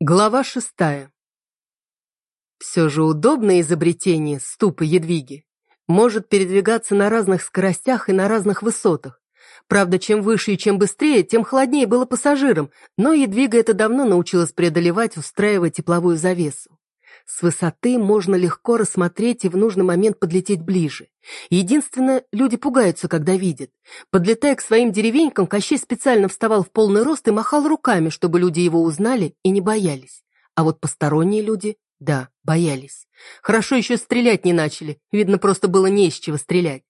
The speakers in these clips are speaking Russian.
Глава шестая. Все же удобное изобретение ступы Едвиги. Может передвигаться на разных скоростях и на разных высотах. Правда, чем выше и чем быстрее, тем холоднее было пассажирам, но Едвига это давно научилась преодолевать, устраивая тепловую завесу. С высоты можно легко рассмотреть и в нужный момент подлететь ближе. Единственное, люди пугаются, когда видят. Подлетая к своим деревенькам, Кощей специально вставал в полный рост и махал руками, чтобы люди его узнали и не боялись. А вот посторонние люди, да, боялись. Хорошо еще стрелять не начали, видно, просто было не из чего стрелять.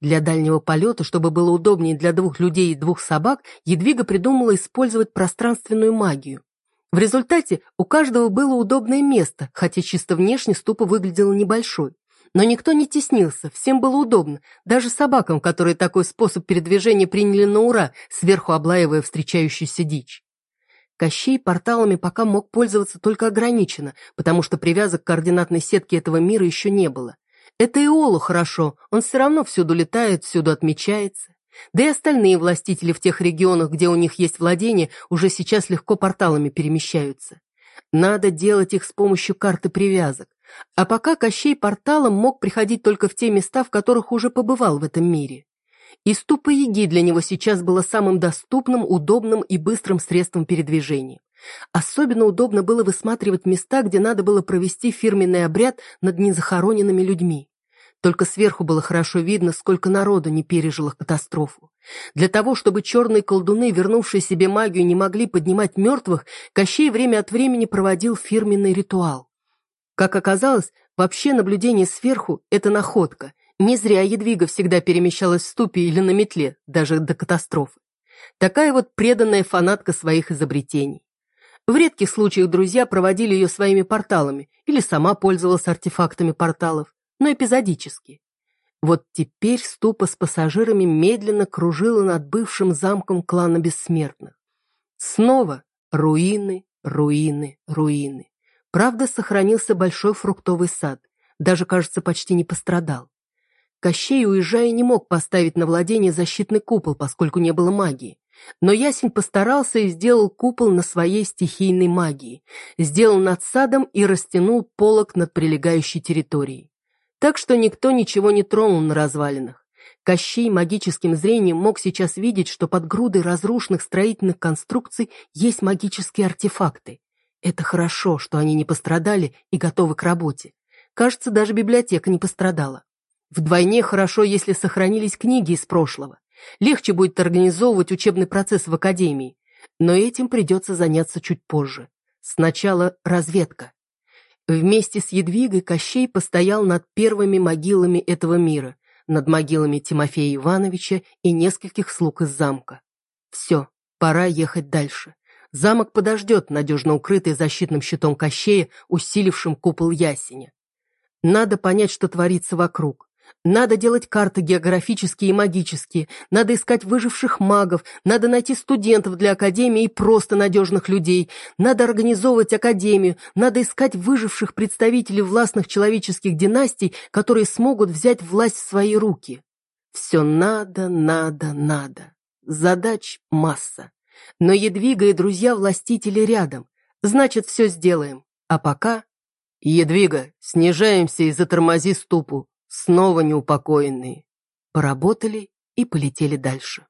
Для дальнего полета, чтобы было удобнее для двух людей и двух собак, Едвига придумала использовать пространственную магию. В результате у каждого было удобное место, хотя чисто внешне ступа выглядела небольшой. Но никто не теснился, всем было удобно, даже собакам, которые такой способ передвижения приняли на ура, сверху облаивая встречающуюся дичь. Кощей порталами пока мог пользоваться только ограниченно, потому что привязок к координатной сетке этого мира еще не было. Это и Олу хорошо, он все равно всюду летает, всюду отмечается. Да и остальные властители в тех регионах, где у них есть владения, уже сейчас легко порталами перемещаются. Надо делать их с помощью карты привязок. А пока Кощей порталом мог приходить только в те места, в которых уже побывал в этом мире. И ступа Яги для него сейчас было самым доступным, удобным и быстрым средством передвижения. Особенно удобно было высматривать места, где надо было провести фирменный обряд над незахороненными людьми. Только сверху было хорошо видно, сколько народу не пережило катастрофу. Для того, чтобы черные колдуны, вернувшие себе магию, не могли поднимать мертвых, Кощей время от времени проводил фирменный ритуал. Как оказалось, вообще наблюдение сверху – это находка. Не зря Едвига всегда перемещалась в ступе или на метле, даже до катастрофы. Такая вот преданная фанатка своих изобретений. В редких случаях друзья проводили ее своими порталами или сама пользовалась артефактами порталов но эпизодически. Вот теперь ступа с пассажирами медленно кружила над бывшим замком клана бессмертных. Снова руины, руины, руины. Правда, сохранился большой фруктовый сад, даже, кажется, почти не пострадал. Кощей, уезжая, не мог поставить на владение защитный купол, поскольку не было магии. Но Ясень постарался и сделал купол на своей стихийной магии, сделал над садом и растянул полог над прилегающей территорией так что никто ничего не тронул на развалинах. Кощей магическим зрением мог сейчас видеть, что под грудой разрушенных строительных конструкций есть магические артефакты. Это хорошо, что они не пострадали и готовы к работе. Кажется, даже библиотека не пострадала. Вдвойне хорошо, если сохранились книги из прошлого. Легче будет организовывать учебный процесс в академии. Но этим придется заняться чуть позже. Сначала разведка. Вместе с Едвигой Кощей постоял над первыми могилами этого мира, над могилами Тимофея Ивановича и нескольких слуг из замка. Все, пора ехать дальше. Замок подождет, надежно укрытый защитным щитом Кощея, усилившим купол ясеня. Надо понять, что творится вокруг. Надо делать карты географические и магические, надо искать выживших магов, надо найти студентов для академии и просто надежных людей, надо организовывать академию, надо искать выживших представителей властных человеческих династий, которые смогут взять власть в свои руки. Все надо, надо, надо. Задач масса. Но Едвига и друзья-властители рядом. Значит, все сделаем. А пока... Едвига, снижаемся и затормози ступу снова неупокоенные. Поработали и полетели дальше.